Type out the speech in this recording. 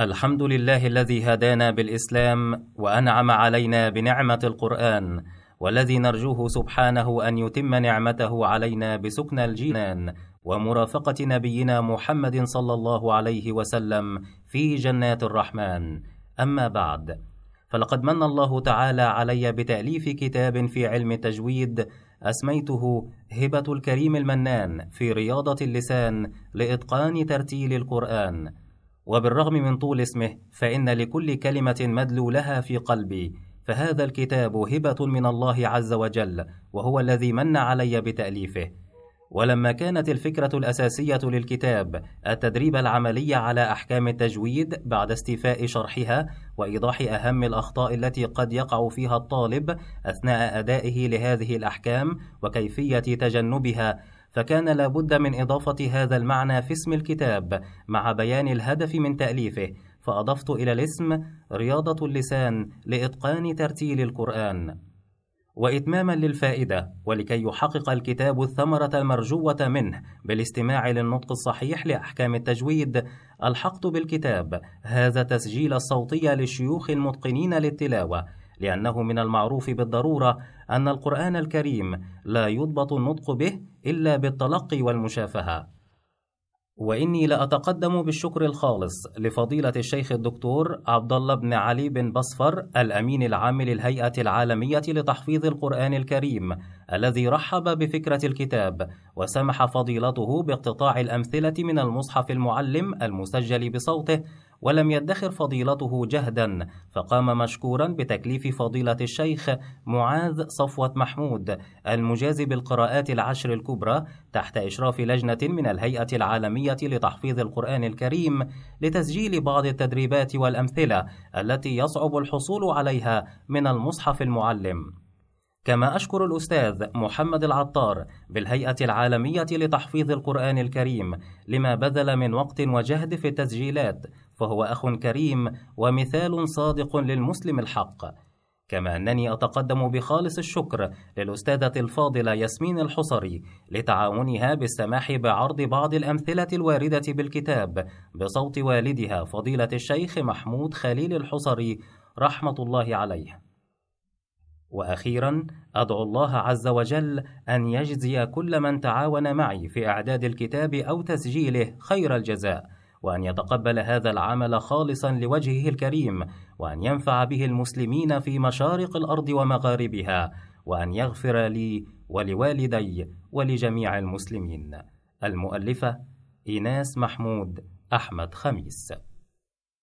الحمد لله الذي هدانا بالإسلام وأنعم علينا بنعمة القرآن والذي نرجوه سبحانه أن يتم نعمته علينا بسكن الجنان ومرافقة نبينا محمد صلى الله عليه وسلم في جنات الرحمن. أما بعد فلقد من الله تعالى علي بتأليف كتاب في علم التجويد أسميته هبة الكريم المنان في رياضة اللسان لإتقان ترتيل القرآن. وبالرغم من طول اسمه فإن لكل كلمة مدلولها في قلبي. فهذا الكتاب هبة من الله عز وجل وهو الذي من علي بتأليفه. ولما كانت الفكرة الأساسية للكتاب التدريب العملي على أحكام التجويد بعد استيفاء شرحها وإيضاح أهم الأخطاء التي قد يقع فيها الطالب أثناء أدائه لهذه الأحكام وكيفية تجنبها فكان لابد من إضافة هذا المعنى في اسم الكتاب مع بيان الهدف من تأليفه فأضفت إلى الاسم رياضة اللسان لإتقان ترتيل القرآن. وإتماما للفائدة ولكي يحقق الكتاب الثمرة المرجوة منه بالاستماع للنطق الصحيح لأحكام التجويد ألحقت بالكتاب هذا التسجيل الصوتي للشيوخ المتقنين للتلاوة لأنه من المعروف بالضرورة أن القرآن الكريم لا يضبط النطق به إلا بالتلقي والمشافهة. وإني لأتقدم بالشكر الخالص لفضيلة الشيخ الدكتور عبد الله بن علي بن بصفر الأمين العام للهيئة العالمية لتحفيظ القرآن الكريم الذي رحب بفكرة الكتاب وسمح فضيلته باقتطاع الأمثلة من المصحف المعلم المسجل بصوته ولم يدخر فضيلته جهدا فقام مشكورا بتكليف فضيلة الشيخ معاذ صفوة محمود المجاز بالقراءات العشر الكبرى تحت إشراف لجنة من الهيئة العالمية لتحفيظ القرآن الكريم لتسجيل بعض التدريبات والأمثلة التي يصعب الحصول عليها من المصحف المعلم. كما أشكر الأستاذ محمد العطار بالهيئة العالمية لتحفيظ القرآن الكريم لما بذل من وقت وجهد في التسجيلات فهو أخ كريم ومثال صادق للمسلم الحق. كما أنني أتقدم بخالص الشكر للأستاذة الفاضلة ياسمين الحصري لتعاونها بالسماح بعرض بعض الأمثلة الواردة بالكتاب بصوت والدها فضيلة الشيخ محمود خليل الحصري رحمة الله عليه. وأخيرا أدعو الله عز وجل أن يجزي كل من تعاون معي في أعداد الكتاب أو تسجيله خير الجزاء. وأن يتقبل هذا العمل خالصا لوجهه الكريم وأن ينفع به المسلمين في مشارق الأرض ومغاربها وأن يغفر لي ولوالدي ولجميع المسلمين. المؤلفة إيناس محمود أحمد خميس.